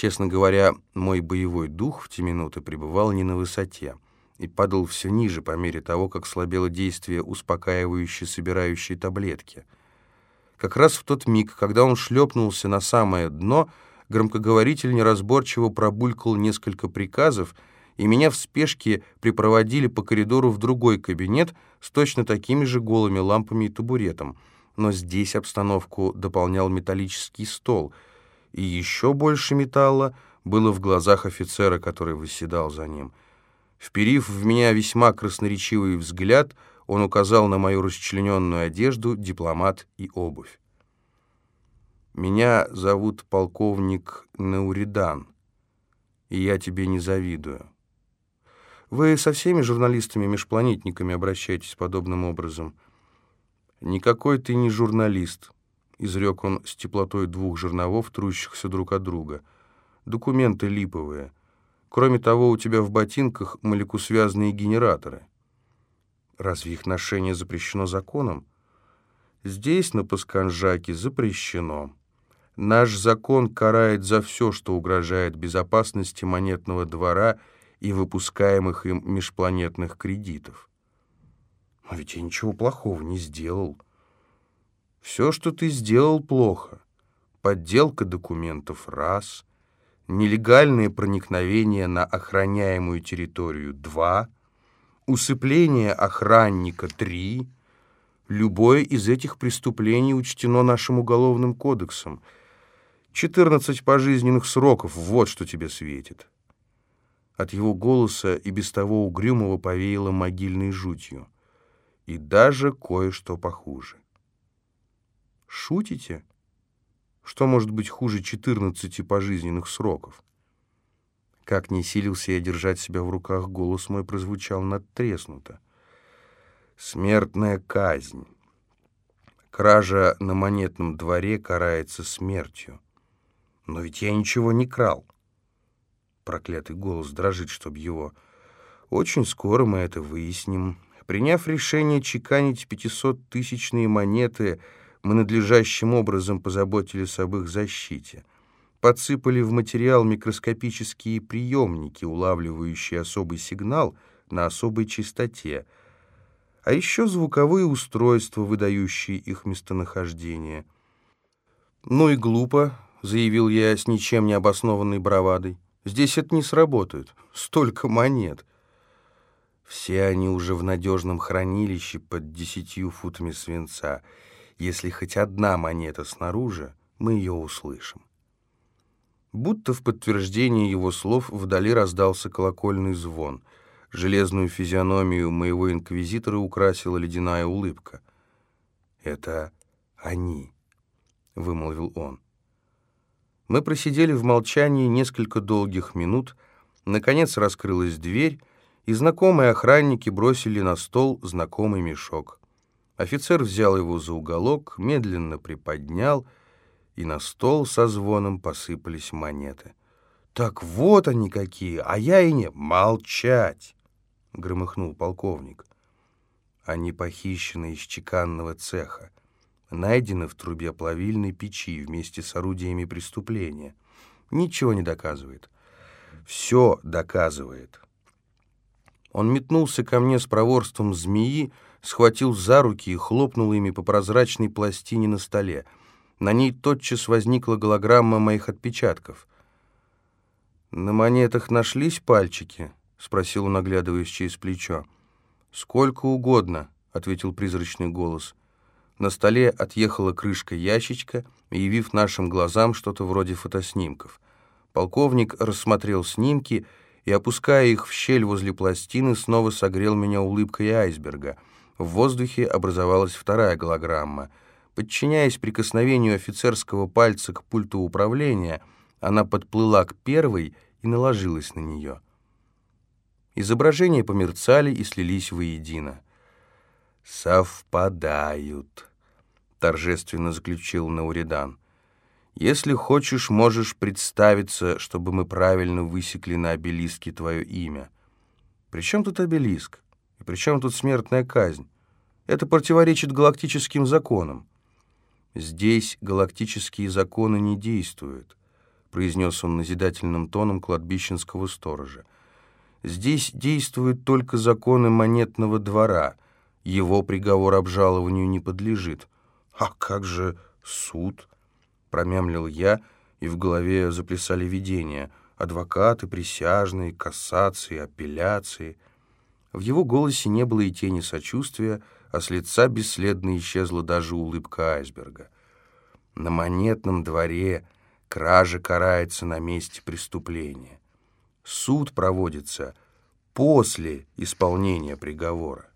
Честно говоря, мой боевой дух в те минуты пребывал не на высоте и падал все ниже по мере того, как слабело действие успокаивающей собирающей таблетки. Как раз в тот миг, когда он шлепнулся на самое дно, громкоговоритель неразборчиво пробулькал несколько приказов, и меня в спешке припроводили по коридору в другой кабинет с точно такими же голыми лампами и табуретом. Но здесь обстановку дополнял металлический стол, и еще больше металла было в глазах офицера, который восседал за ним — Вперив в меня весьма красноречивый взгляд, он указал на мою расчлененную одежду, дипломат и обувь. «Меня зовут полковник Науридан, и я тебе не завидую. Вы со всеми журналистами-межпланетниками обращаетесь подобным образом. Никакой ты не журналист», — изрек он с теплотой двух жерновов, трущихся друг от друга. «Документы липовые». Кроме того, у тебя в ботинках молекусвязные генераторы. Разве их ношение запрещено законом? Здесь, на Пасканжаке, запрещено. Наш закон карает за все, что угрожает безопасности монетного двора и выпускаемых им межпланетных кредитов. Но ведь я ничего плохого не сделал. Все, что ты сделал, плохо. Подделка документов — раз — нелегальное проникновение на охраняемую территорию 2, усыпление охранника 3. Любое из этих преступлений учтено нашим уголовным кодексом. 14 пожизненных сроков, вот что тебе светит. От его голоса и без того угрюмого повеяло могильной жутью. И даже кое-что похуже. «Шутите?» Что может быть хуже 14 пожизненных сроков? Как не силился я держать себя в руках, голос мой прозвучал надтреснуто. Смертная казнь. Кража на монетном дворе карается смертью. Но ведь я ничего не крал. Проклятый голос дрожит, чтоб его... Очень скоро мы это выясним. Приняв решение чеканить пятисоттысячные монеты мы надлежащим образом позаботились об их защите. Подсыпали в материал микроскопические приемники, улавливающие особый сигнал на особой частоте, а еще звуковые устройства, выдающие их местонахождение. «Ну и глупо», — заявил я с ничем не обоснованной бравадой. «Здесь это не сработает. Столько монет». Все они уже в надежном хранилище под десятью футами свинца — если хоть одна монета снаружи, мы ее услышим. Будто в подтверждение его слов вдали раздался колокольный звон. Железную физиономию моего инквизитора украсила ледяная улыбка. «Это они», — вымолвил он. Мы просидели в молчании несколько долгих минут, наконец раскрылась дверь, и знакомые охранники бросили на стол знакомый мешок. Офицер взял его за уголок, медленно приподнял, и на стол со звоном посыпались монеты. «Так вот они какие, а я и не...» «Молчать!» — громыхнул полковник. «Они похищены из чеканного цеха, найдены в трубе плавильной печи вместе с орудиями преступления. Ничего не доказывает. Все доказывает». Он метнулся ко мне с проворством змеи, схватил за руки и хлопнул ими по прозрачной пластине на столе. На ней тотчас возникла голограмма моих отпечатков. «На монетах нашлись пальчики?» — спросил он, оглядываясь через плечо. «Сколько угодно», — ответил призрачный голос. На столе отъехала крышка ящичка, явив нашим глазам что-то вроде фотоснимков. Полковник рассмотрел снимки и, опуская их в щель возле пластины, снова согрел меня улыбкой айсберга — в воздухе образовалась вторая голограмма. Подчиняясь прикосновению офицерского пальца к пульту управления, она подплыла к первой и наложилась на нее. Изображения померцали и слились воедино. «Совпадают», — торжественно заключил Науридан. «Если хочешь, можешь представиться, чтобы мы правильно высекли на обелиске твое имя. При чем тут обелиск? И при чем тут смертная казнь? Это противоречит галактическим законам. Здесь галактические законы не действуют. произнес он назидательным тоном кладбищенского сторожа. «Здесь действуют только законы монетного двора. Его приговор обжалованию не подлежит». «А как же суд?» — промямлил я, и в голове заплясали видения. Адвокаты, присяжные, кассации, апелляции. В его голосе не было и тени сочувствия, а с лица бесследно исчезла даже улыбка айсберга. На монетном дворе кража карается на месте преступления. Суд проводится после исполнения приговора.